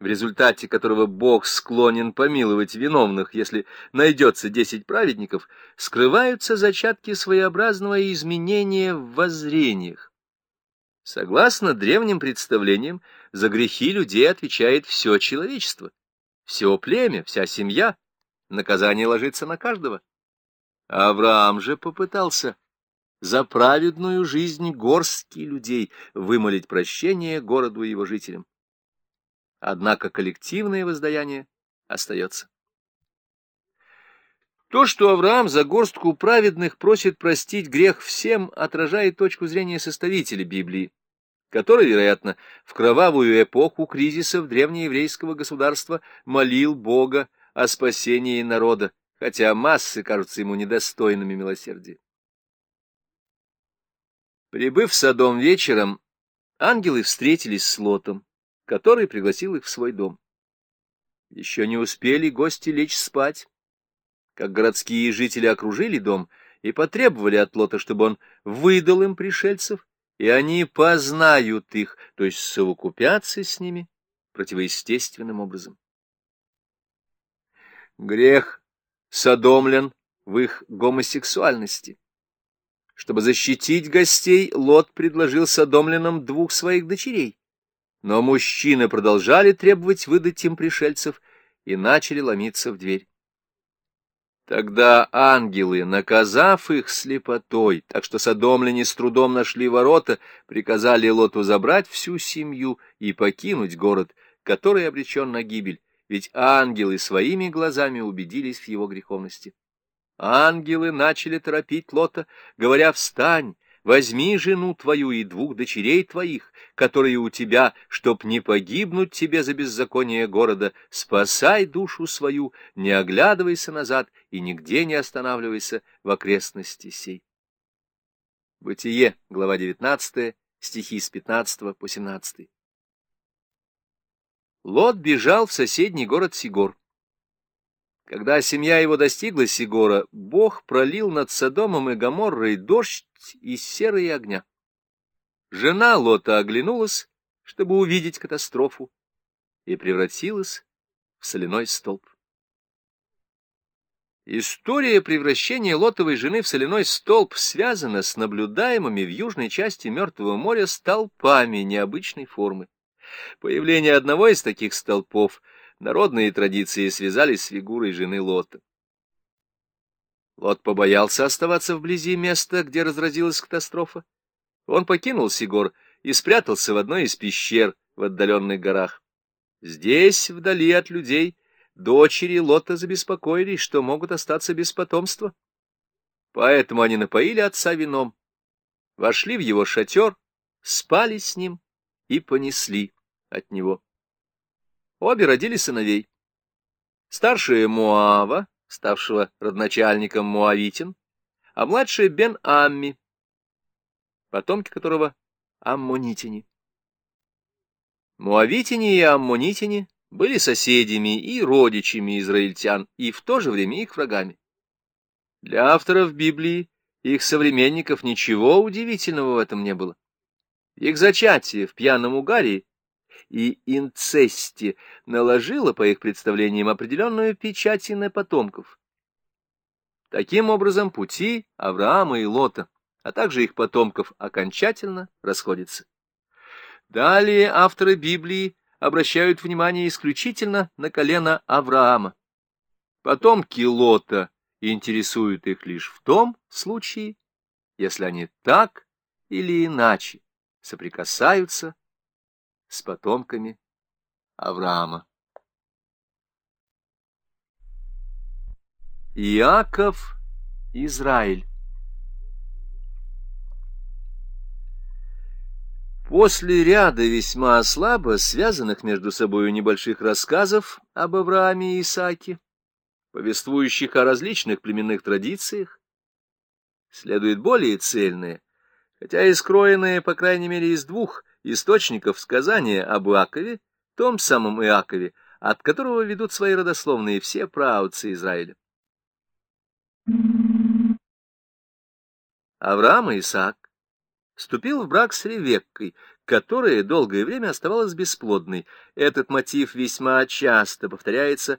в результате которого Бог склонен помиловать виновных, если найдется десять праведников, скрываются зачатки своеобразного изменения в воззрениях. Согласно древним представлениям, за грехи людей отвечает все человечество, все племя, вся семья, наказание ложится на каждого. Авраам же попытался за праведную жизнь горстки людей вымолить прощение городу и его жителям. Однако коллективное воздаяние остается. То, что Авраам за горстку праведных просит простить грех всем, отражает точку зрения составителя Библии, который, вероятно, в кровавую эпоху кризисов древнееврейского государства молил Бога о спасении народа, хотя массы кажутся ему недостойными милосердия. Прибыв в Содом вечером, ангелы встретились с Лотом который пригласил их в свой дом. Еще не успели гости лечь спать, как городские жители окружили дом и потребовали от Лота, чтобы он выдал им пришельцев, и они познают их, то есть совокупятся с ними противоестественным образом. Грех содомлен в их гомосексуальности. Чтобы защитить гостей, Лот предложил содомленным двух своих дочерей. Но мужчины продолжали требовать выдать им пришельцев и начали ломиться в дверь. Тогда ангелы, наказав их слепотой, так что содомляне с трудом нашли ворота, приказали Лоту забрать всю семью и покинуть город, который обречен на гибель, ведь ангелы своими глазами убедились в его греховности. Ангелы начали торопить Лота, говоря «Встань!» Возьми жену твою и двух дочерей твоих, которые у тебя, чтоб не погибнуть тебе за беззаконие города, спасай душу свою, не оглядывайся назад и нигде не останавливайся в окрестности сей. Бытие, глава 19, стихи с 15 по 17. Лот бежал в соседний город Сигор. Когда семья его достигла Сигора, Бог пролил над Содомом и Гоморрой дождь и огня. Жена Лота оглянулась, чтобы увидеть катастрофу, и превратилась в соляной столб. История превращения Лотовой жены в соляной столб связана с наблюдаемыми в южной части Мертвого моря столпами необычной формы. Появление одного из таких столпов — народные традиции связались с фигурой жены Лота. Лот побоялся оставаться вблизи места, где разразилась катастрофа. Он покинул Сигор и спрятался в одной из пещер в отдаленных горах. Здесь, вдали от людей, дочери Лота забеспокоились, что могут остаться без потомства. Поэтому они напоили отца вином, вошли в его шатер, спали с ним и понесли от него. Обе родили сыновей. Старшая Муава, ставшего родначальником Муавитин, а младшая Бен-Амми, потомки которого Аммонитини. Муавитини и Аммонитини были соседями и родичами израильтян, и в то же время их врагами. Для авторов Библии, их современников, ничего удивительного в этом не было. Их зачатие в пьяном угаре и инцесте наложила, по их представлениям, определенную печать на потомков. Таким образом, пути Авраама и Лота, а также их потомков, окончательно расходятся. Далее авторы Библии обращают внимание исключительно на колено Авраама. Потомки Лота интересуют их лишь в том случае, если они так или иначе соприкасаются с потомками Авраама. Иаков, Израиль После ряда весьма слабо связанных между собой небольших рассказов об Аврааме и Исааке, повествующих о различных племенных традициях, следует более цельное, хотя и скроенное, по крайней мере, из двух источников сказания об Иакове, том самом Иакове, от которого ведут свои родословные все праотцы Израиля. Авраам и Исаак вступил в брак с Ревеккой, которая долгое время оставалась бесплодной. Этот мотив весьма часто повторяется